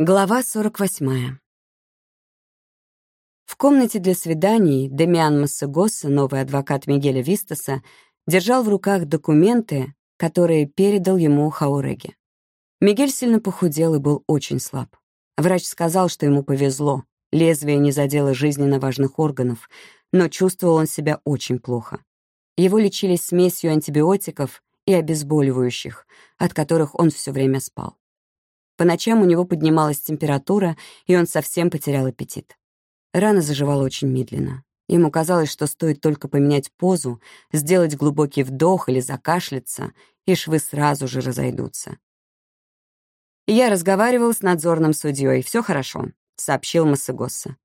Глава 48. В комнате для свиданий Демиан Массагоса, новый адвокат Мигеля Вистаса, держал в руках документы, которые передал ему Хауреги. Мигель сильно похудел и был очень слаб. Врач сказал, что ему повезло, лезвие не задело жизненно важных органов, но чувствовал он себя очень плохо. Его лечили смесью антибиотиков и обезболивающих, от которых он все время спал. По ночам у него поднималась температура, и он совсем потерял аппетит. Рана заживала очень медленно. Ему казалось, что стоит только поменять позу, сделать глубокий вдох или закашляться, и швы сразу же разойдутся. «Я разговаривал с надзорным судьей, все хорошо», — сообщил Массагоса.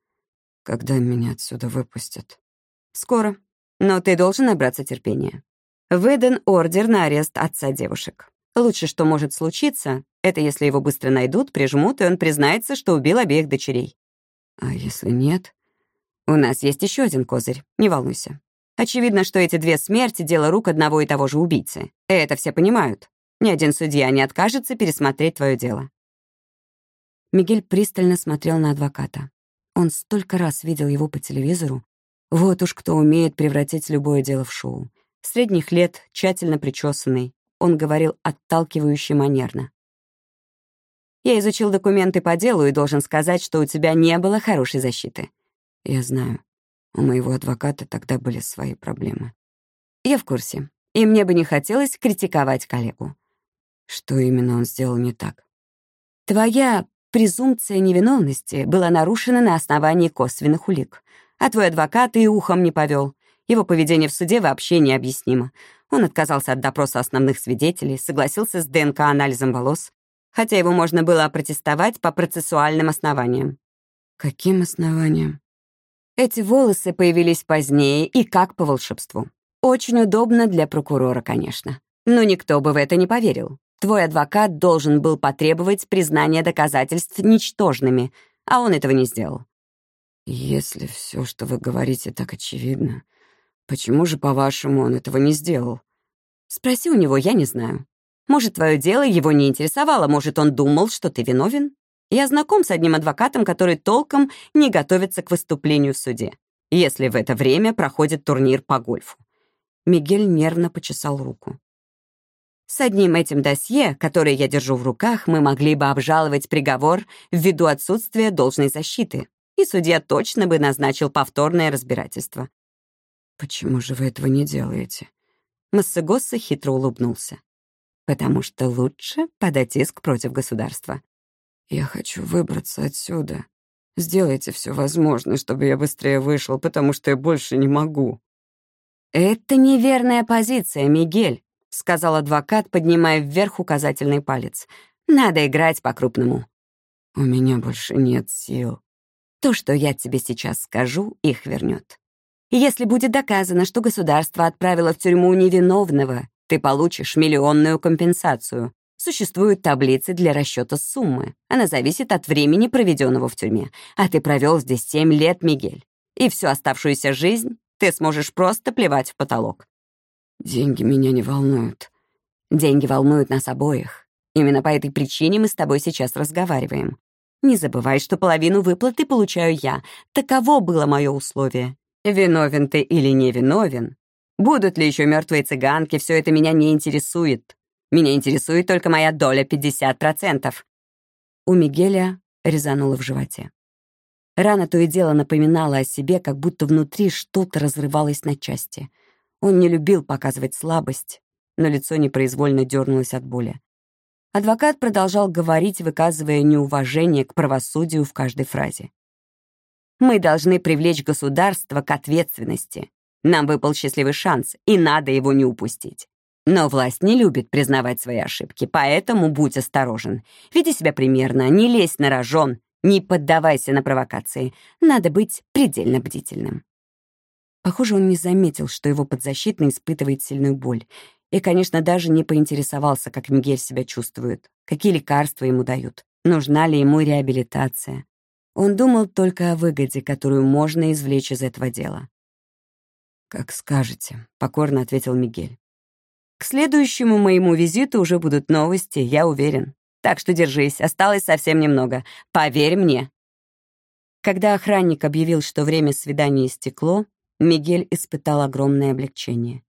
«Когда меня отсюда выпустят?» «Скоро. Но ты должен набраться терпения. Выдан ордер на арест отца девушек. Лучше, что может случиться, это если его быстро найдут, прижмут, и он признается, что убил обеих дочерей. А если нет? У нас есть еще один козырь, не волнуйся. Очевидно, что эти две смерти — дело рук одного и того же убийцы. И это все понимают. Ни один судья не откажется пересмотреть твое дело. Мигель пристально смотрел на адвоката. Он столько раз видел его по телевизору. Вот уж кто умеет превратить любое дело в шоу. Средних лет, тщательно причесанный, он говорил отталкивающе манерно. «Я изучил документы по делу и должен сказать, что у тебя не было хорошей защиты». «Я знаю. У моего адвоката тогда были свои проблемы». «Я в курсе. И мне бы не хотелось критиковать коллегу». «Что именно он сделал не так?» «Твоя презумпция невиновности была нарушена на основании косвенных улик, а твой адвокат и ухом не повел. Его поведение в суде вообще необъяснимо. Он отказался от допроса основных свидетелей, согласился с ДНК-анализом волос, хотя его можно было опротестовать по процессуальным основаниям. Каким основаниям? Эти волосы появились позднее и как по волшебству. Очень удобно для прокурора, конечно. Но никто бы в это не поверил. Твой адвокат должен был потребовать признания доказательств ничтожными, а он этого не сделал. Если все, что вы говорите, так очевидно, Почему же, по-вашему, он этого не сделал? Спроси у него, я не знаю. Может, твое дело его не интересовало, может, он думал, что ты виновен? Я знаком с одним адвокатом, который толком не готовится к выступлению в суде, если в это время проходит турнир по гольфу. Мигель нервно почесал руку. С одним этим досье, которое я держу в руках, мы могли бы обжаловать приговор ввиду отсутствия должной защиты, и судья точно бы назначил повторное разбирательство. «Почему же вы этого не делаете?» Массагосса хитро улыбнулся. «Потому что лучше подать иск против государства». «Я хочу выбраться отсюда. Сделайте все возможное, чтобы я быстрее вышел, потому что я больше не могу». «Это неверная позиция, Мигель», — сказал адвокат, поднимая вверх указательный палец. «Надо играть по-крупному». «У меня больше нет сил». «То, что я тебе сейчас скажу, их вернет. Если будет доказано, что государство отправило в тюрьму невиновного, ты получишь миллионную компенсацию. Существуют таблицы для расчета суммы. Она зависит от времени, проведенного в тюрьме. А ты провел здесь семь лет, Мигель. И всю оставшуюся жизнь ты сможешь просто плевать в потолок. Деньги меня не волнуют. Деньги волнуют нас обоих. Именно по этой причине мы с тобой сейчас разговариваем. Не забывай, что половину выплаты получаю я. Таково было мое условие. Виновен ты или не виновен, будут ли еще мертвые цыганки, все это меня не интересует. Меня интересует только моя доля 50%. У Мигеля резануло в животе. Рана то и дело напоминала о себе, как будто внутри что-то разрывалось на части. Он не любил показывать слабость, но лицо непроизвольно дернулось от боли. Адвокат продолжал говорить, выказывая неуважение к правосудию в каждой фразе. Мы должны привлечь государство к ответственности. Нам выпал счастливый шанс, и надо его не упустить. Но власть не любит признавать свои ошибки, поэтому будь осторожен. Веди себя примерно, не лезь на рожон, не поддавайся на провокации. Надо быть предельно бдительным. Похоже, он не заметил, что его подзащитный испытывает сильную боль. И, конечно, даже не поинтересовался, как Мигель себя чувствует, какие лекарства ему дают, нужна ли ему реабилитация. Он думал только о выгоде, которую можно извлечь из этого дела. «Как скажете», — покорно ответил Мигель. «К следующему моему визиту уже будут новости, я уверен. Так что держись, осталось совсем немного. Поверь мне». Когда охранник объявил, что время свидания истекло, Мигель испытал огромное облегчение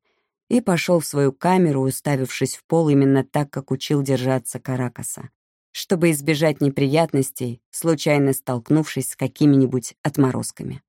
и пошел в свою камеру, уставившись в пол именно так, как учил держаться Каракаса, чтобы избежать неприятностей, случайно столкнувшись с какими-нибудь отморозками.